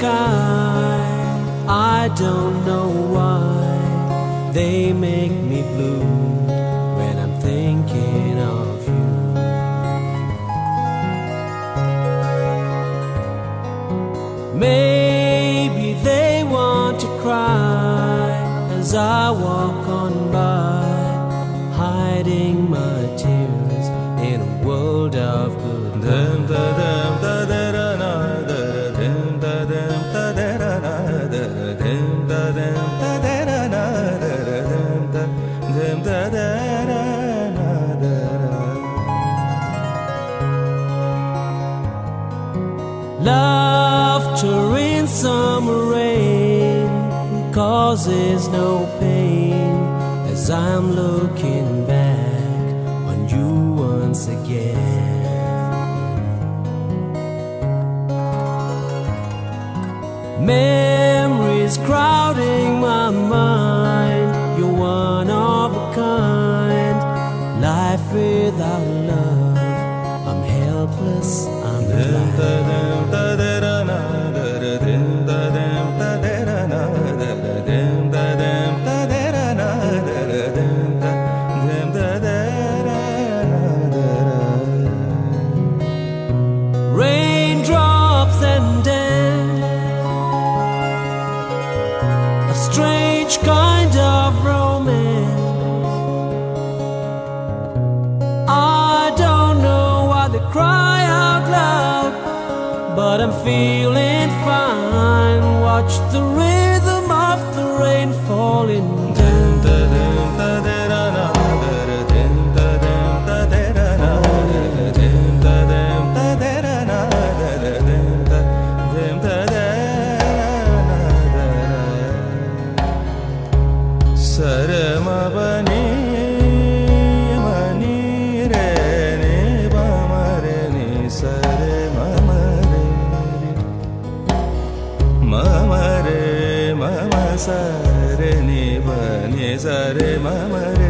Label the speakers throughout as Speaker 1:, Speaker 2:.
Speaker 1: Sky. I don't know why they make me blue when I'm thinking of you. Maybe they want to cry as I walk on causes no pain as I'm looking back on you once again. Memories crowding my mind, you're one of a kind. Life without
Speaker 2: सरे नि बनि सरे मम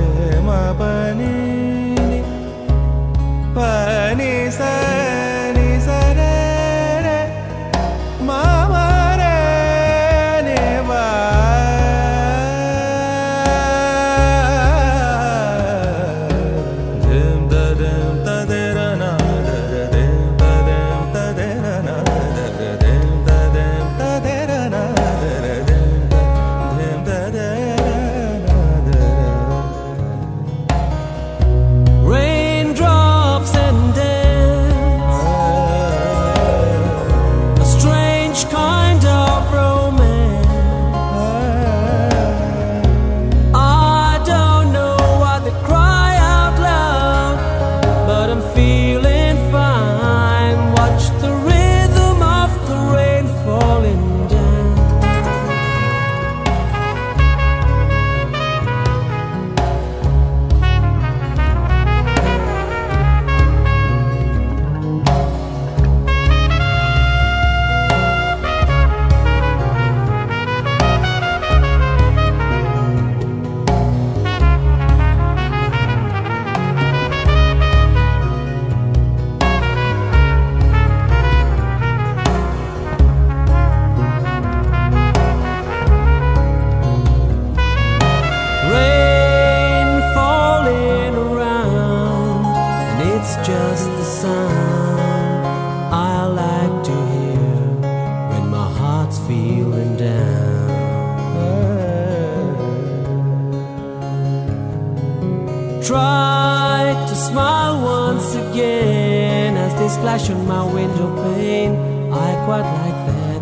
Speaker 1: splash on my window pane. I quite like that.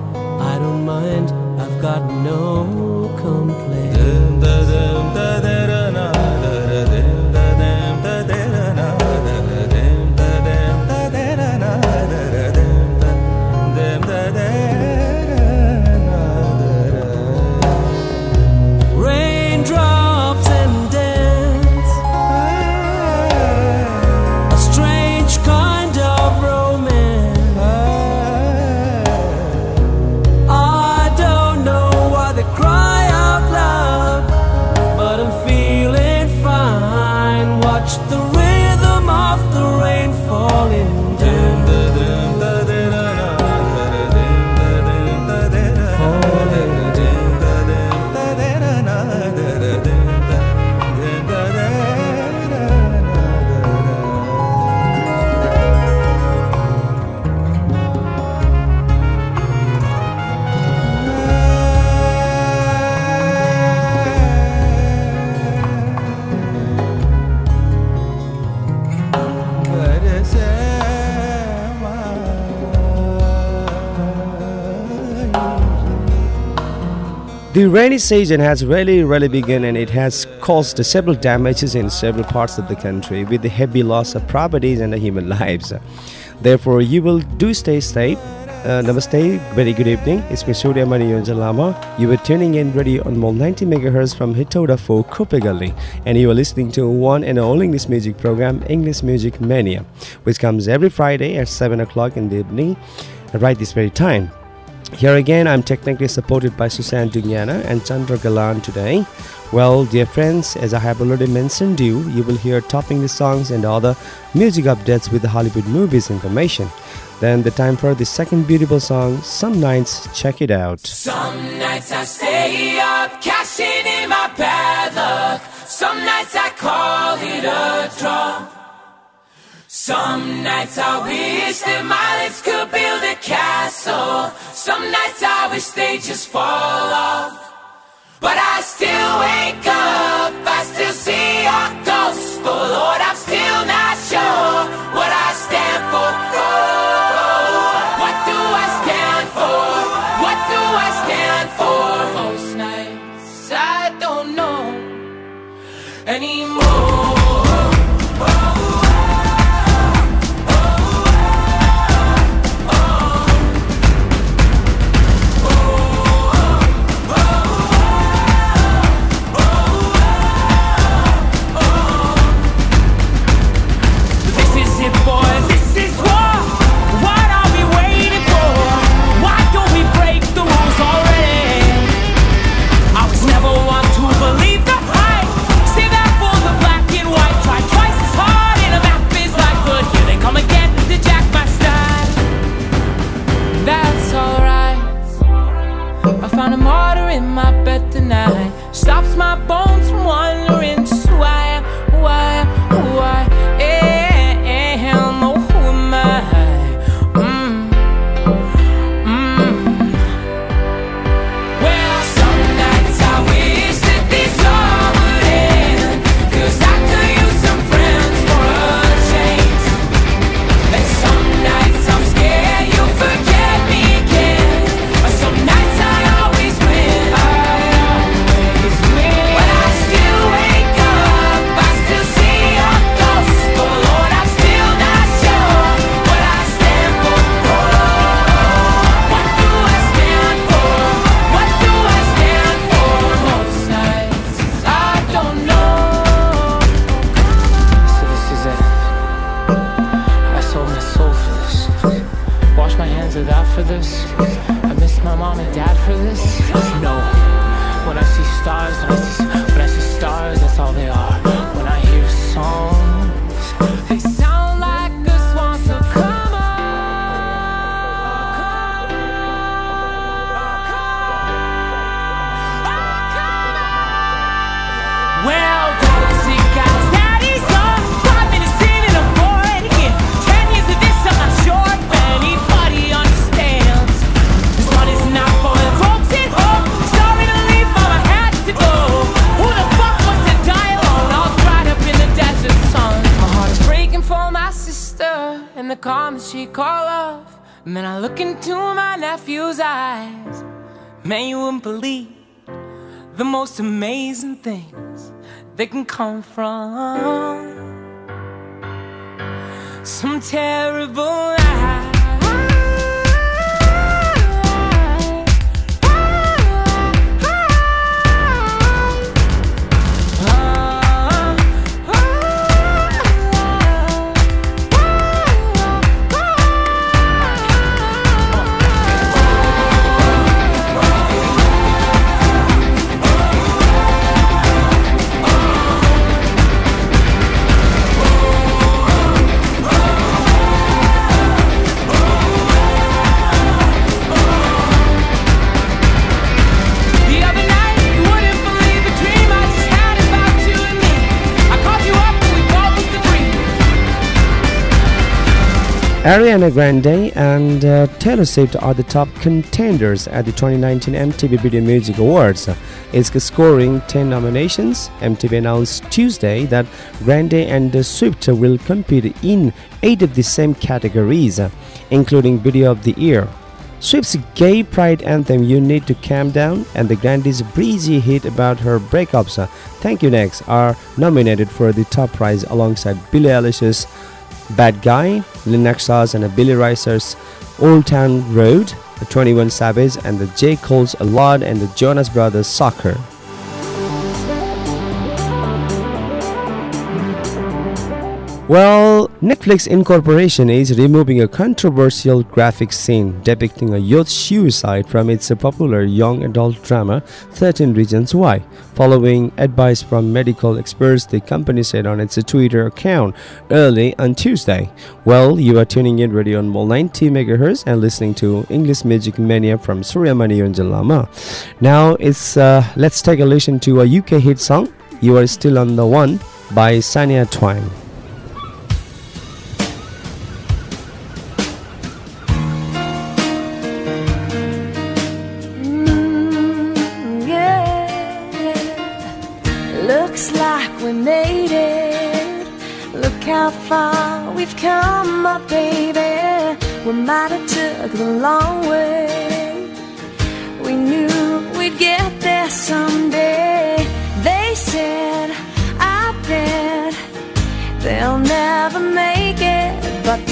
Speaker 1: I don't mind. I've got no complaint.
Speaker 3: The rainy season has really, really begun and it has caused several damages in several parts of the country with the heavy loss of properties and human lives. Therefore, you will do stay safe. Uh, namaste, very good evening. It's me Surya Mani Lama. You are tuning in radio Anmol 90 MHz from Hetauda 4 Kopegali, and you are listening to one and only English music program, English Music Mania, which comes every Friday at 7 o'clock in the evening, right this very time. Here again, I'm technically supported by Susan Dugnana and Chandra Ghalan today. Well, dear friends, as I have already mentioned you, you will hear topping the songs and other music updates with the Hollywood movies information. Then the time for the second beautiful song, Some Nights, check it out.
Speaker 4: Some nights I stay up, cashing in my bad luck. Some nights I call it a draw. Some nights I wish that my lips could build a castle. Some nights I wish they just fall off. But I still wake up, I still see your ghost. Oh Lord, I'm calm that she call off. Man, I look into my nephew's eyes. Man, you wouldn't believe the most amazing things that can come from some terrible lie.
Speaker 3: Ariana Grande and uh, Taylor Swift are the top contenders at the 2019 MTV Video Music Awards. It's scoring 10 nominations. MTV announced Tuesday that Grande and Swift will compete in 8 of the same categories, including Video of the Year, Swift's gay pride anthem You Need to Calm Down and the Grande's breezy hit about her breakups Thank You Next are nominated for the top prize alongside Billie Eilish's Bad Guy, Lil Nas X's and Billy Ray Cyrus's Old Town Road, the 21 Savage and the J. Cole's A Lot and the Jonas Brothers Sucker. Well, Netflix Incorporation is removing a controversial graphic scene depicting a youth suicide from its popular young adult drama 13 Reasons Why. Following advice from medical experts, the company said on its Twitter account early on Tuesday. Well, you are tuning in radio on 90 MHz and listening to English Music Mania from Suryamani Lama. Now it's uh, let's take a listen to a UK hit song. You are still on the one by Shania Twain.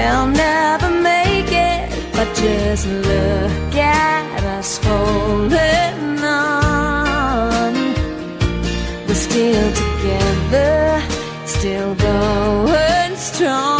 Speaker 5: they'll never make it. But just look at us holding on. We're still together, still going strong.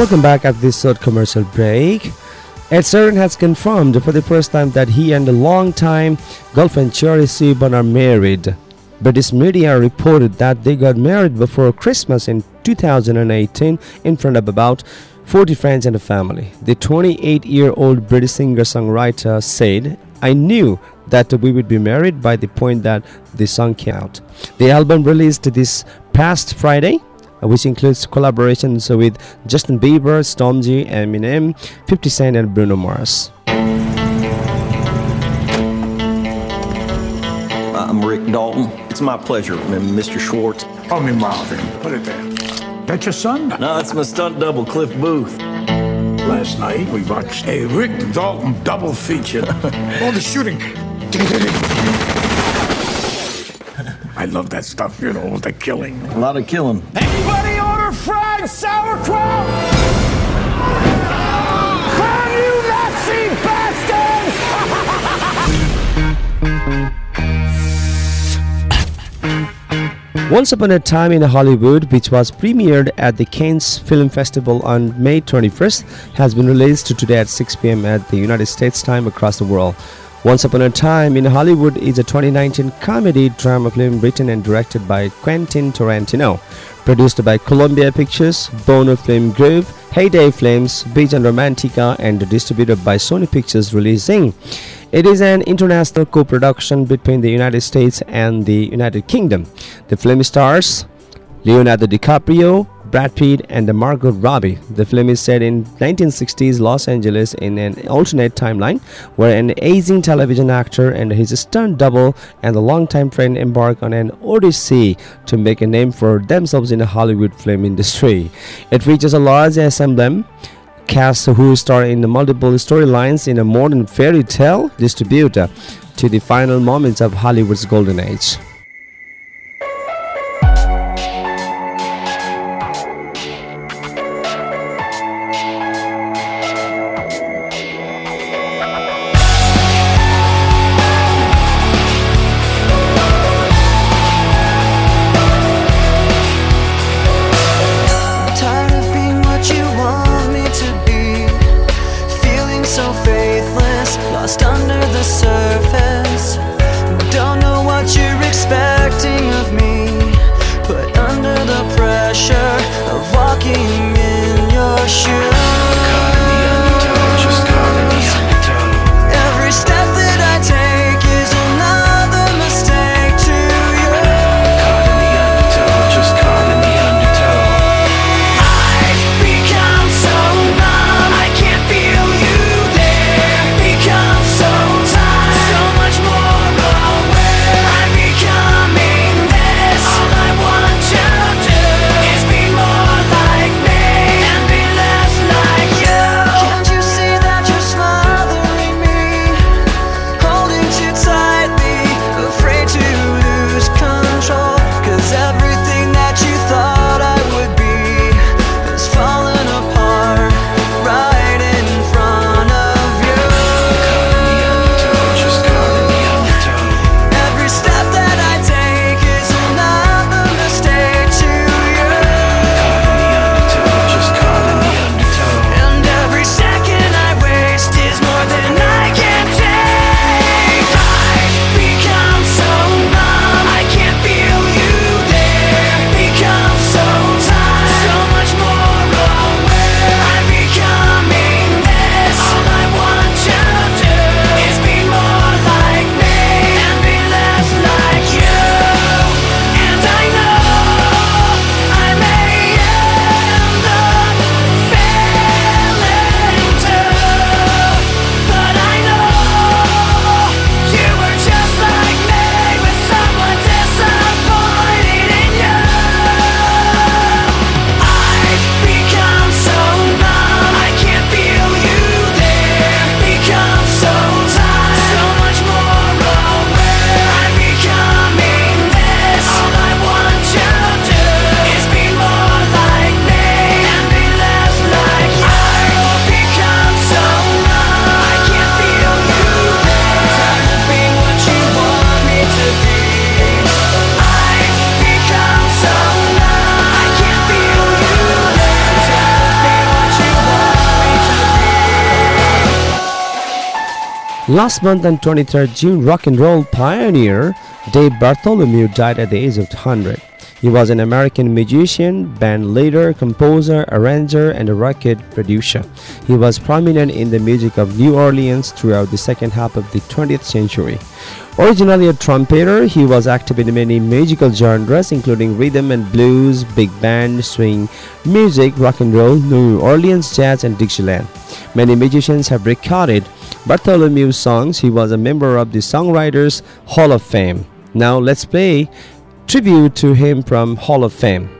Speaker 3: Welcome back after this short commercial break. Ed Sheeran has confirmed for the first time that he and a long-time girlfriend Cherry Seaborn are married. British media reported that they got married before Christmas in 2018 in front of about 40 friends and a family. The 28 year old British singer songwriter said, I knew that we would be married by the point that the song came out. The album released this past Friday, which includes collaborations with Justin Bieber, Stormzy, Eminem, 50 Cent, and Bruno Mars.
Speaker 6: I'm Rick Dalton. It's my pleasure, Mr. Schwartz.
Speaker 7: Call me Marvin. Put it there. That your son?
Speaker 6: No, it's my stunt double, Cliff Booth.
Speaker 7: Last night we watched a Rick Dalton double feature. All the shooting. I love that stuff, you know, with the killing.
Speaker 6: A lot of killing.
Speaker 4: Anybody order fried sauerkraut? Can you Nazi bastards!
Speaker 3: Once Upon a Time in Hollywood, which was premiered at the Cannes Film Festival on May 21st, has been released today at 6 p.m. at the United States time across the world. Once Upon a Time in Hollywood is a 2019 comedy drama film written and directed by Quentin Tarantino, produced by Columbia Pictures, Bona Film Group, Heyday Films, Visiona Romantica, and distributed by Sony Pictures Releasing. It is an international co-production between the United States and the United Kingdom. The film stars Leonardo DiCaprio, Brad Pitt, and the Margot Robbie. The film is set in 1960s Los Angeles in an alternate timeline where an aging television actor and his stunt double and a longtime friend embark on an odyssey to make a name for themselves in the Hollywood film industry. It features a large ensemble cast who star in multiple storylines in a modern fairy tale distribute uh, to the final moments of Hollywood's golden age. Last month on 23rd June, rock and roll pioneer Dave Bartholomew died at the age of 100. He was an American musician, band leader, composer, arranger, and a record producer. He was prominent in the music of New Orleans throughout the second half of the 20th century. Originally a trumpeter, he was active in many musical genres including rhythm and blues, big band, swing, music, rock and roll, New Orleans jazz, and Dixieland. Many musicians have recorded Bartholomew's songs. He was a member of the Songwriters Hall of Fame. Now let's play tribute to him from Hall of Fame.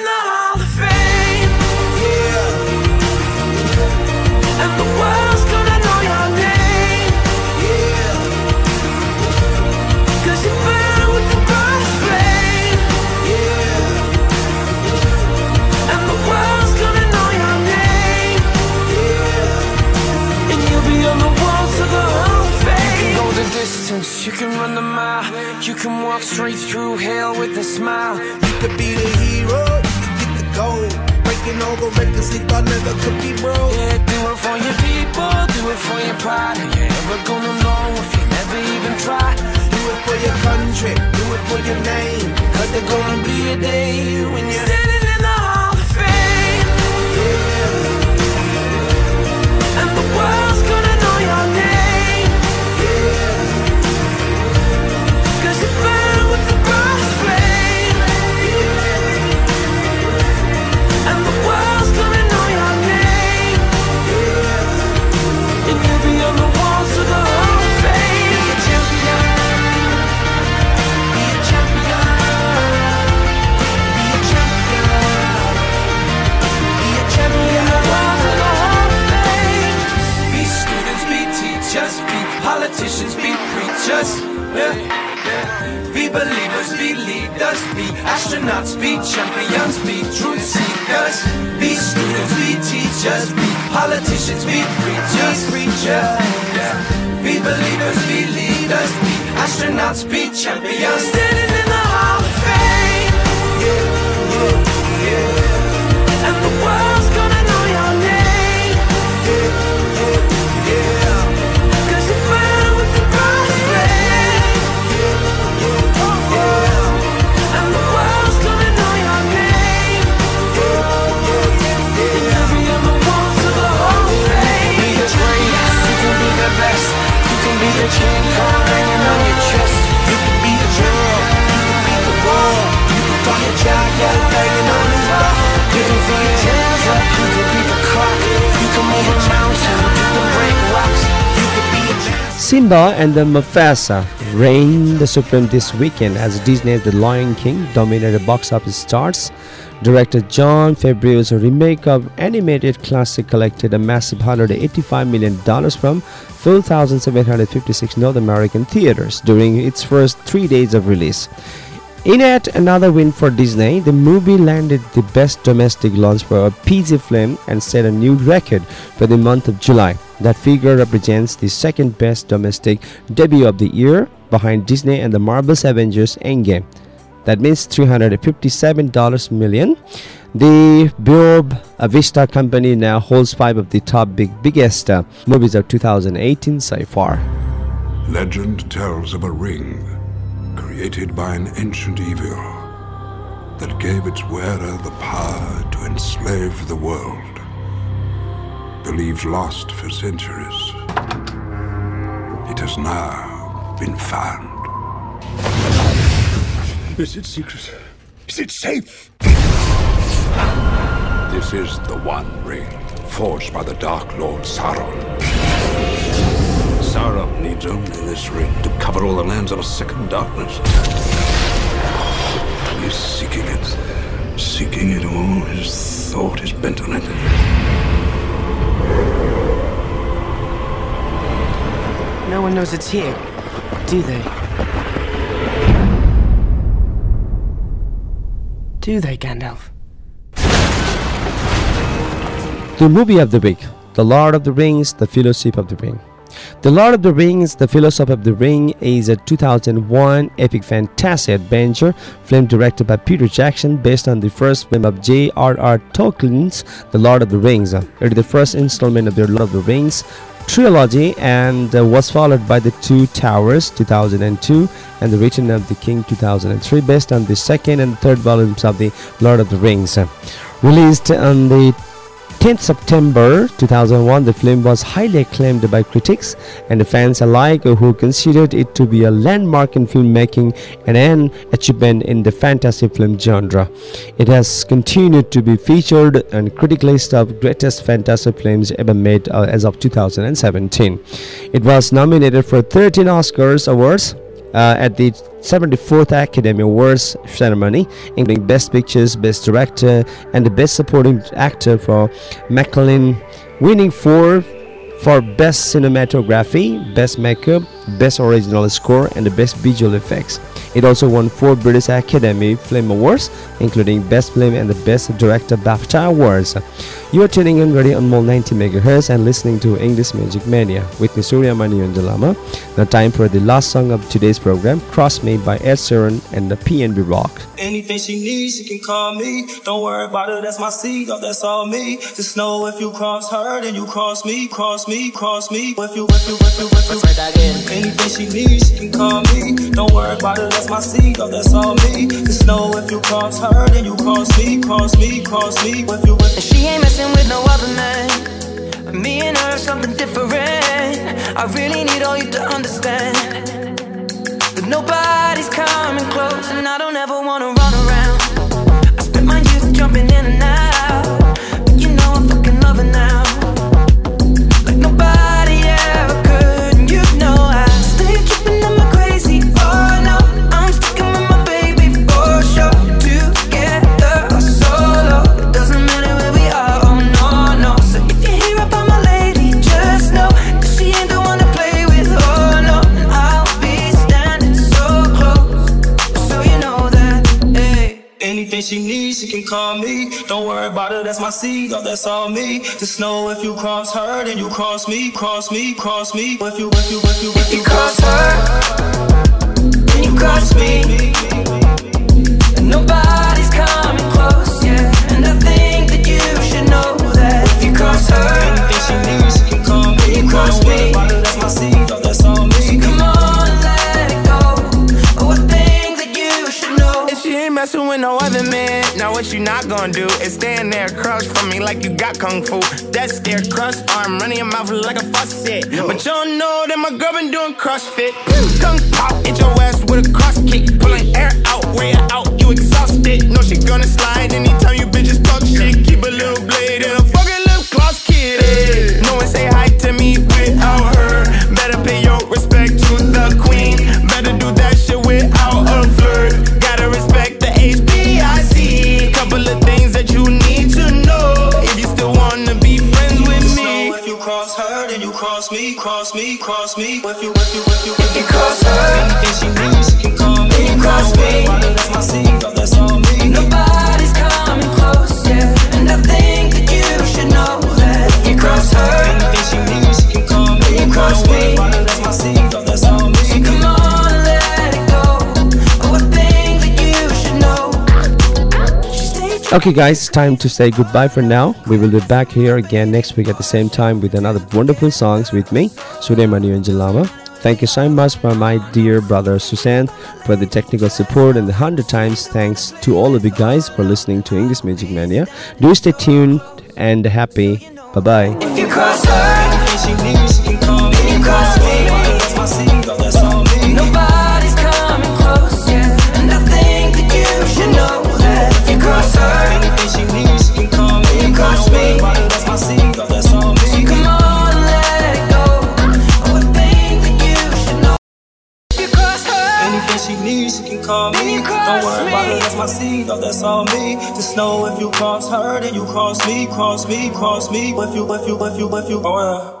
Speaker 3: Simba and the Mufasa reigned the supreme this weekend as Disney's The Lion King dominated box office charts. Director Jon Favreau's remake of animated classic collected a massive $185 million from 4,756 North American theaters during its first three days of release. In yet another win for Disney, the movie landed the best domestic launch for a PG film and set a new record for the month of July. That figure represents the second best domestic debut of the year behind Disney and the Marvel's Avengers Endgame. That means $357 million. The Buena Vista company now holds five of the top big biggest uh, movies of 2018 so far.
Speaker 8: Legend tells of a ring created by an ancient evil that gave its wearer the power to enslave the world. Believed lost for centuries, it has now been found.
Speaker 9: Is it secret? Is it safe?
Speaker 8: This is the One Ring, forged by the Dark Lord Sauron. Sauron needs only this ring to cover all the lands of a second darkness. He's seeking it, seeking it all. His thought is bent on it.
Speaker 10: No one knows it's here, do they? Do they, Gandalf?
Speaker 3: The movie of the week The Lord of the Rings, The Fellowship of the Ring. The Lord of the Rings, The Fellowship of the Ring is a 2001 epic fantasy adventure film directed by Peter Jackson based on the first film of J.R.R. Tolkien's The Lord of the Rings. It is the first installment of the Lord of the Rings trilogy and uh, was followed by The Two Towers 2002 and The Return of the King 2003 based on the second and third volumes of The Lord of the Rings. Released on the 10th September 2001, the film was highly acclaimed by critics and fans alike who considered it to be a landmark in filmmaking and an achievement in the fantasy film genre. It has continued to be featured on critic list of greatest fantasy films ever made uh, as of 2017. It was nominated for 13 Oscars awards uh, at the 74th Academy Awards ceremony, including Best Pictures, Best Director, and the Best Supporting Actor for McKellen, winning four for Best Cinematography, Best Makeup, Best Original Score, and the Best Visual Effects. It also won four British Academy Film Awards, including Best Film and the Best Director BAFTA Awards. You are tuning in Radio Anmol 90 MHz and listening to English Music Mania with me Surya Mani Yonjan Lama. Now time for the last song of today's program, Cross Me by Ed Sheeran and the PNB Rock.
Speaker 11: Anything she needs, she can call me. Don't worry about it, that's my seed, oh, that's all me. Just know if you cross her, then you cross me, cross me, cross me. If you, if you, if you, if you. Anything she needs, she can call me. Don't worry about it, that's my seat, oh, that's all me. Just know if you cross her, then you cross me, cross me, cross me. If you,
Speaker 10: And she ain't messing with no other man. Me and her, something different. I really need all you to understand. But nobody's coming about
Speaker 11: it, that's my seed, that's all me. Just know if you cross her, then you cross me, cross me, cross me. If you, if you, if you, if you cross her,
Speaker 10: then you cross me. And nobody's coming close, yeah. And I think that you should know that if you cross her,
Speaker 11: anything she needs, she can call me.
Speaker 10: you cross me.
Speaker 12: Now what you not gonna do is stand there across from me like you got kung fu. That scare cross arm running your mouth like a faucet. But you don't know that my girl been doing CrossFit. Kung pao, hit your ass with a cross kick. Pulling air out, way out, you exhausted. No, she gonna slide anytime you bitches talk shit. Keep a little blade and a fucking lip gloss kid. No one say hi to me without her.
Speaker 3: Okay, guys, time to say goodbye for now. We will be back here again next week at the same time with another wonderful songs with me, Suryamani Yonjan Lama. Thank you so much for my dear brother Susan for the technical support and the hundred times thanks to all of you guys for listening to English Music Mania. Do stay tuned and happy. Bye bye.
Speaker 11: need, she can call me. Don't worry
Speaker 13: about it, that's my seed, oh, that's all me. Just know if you cross her, then you cross me, cross me, cross me. If you, if you, if you, if you, oh yeah.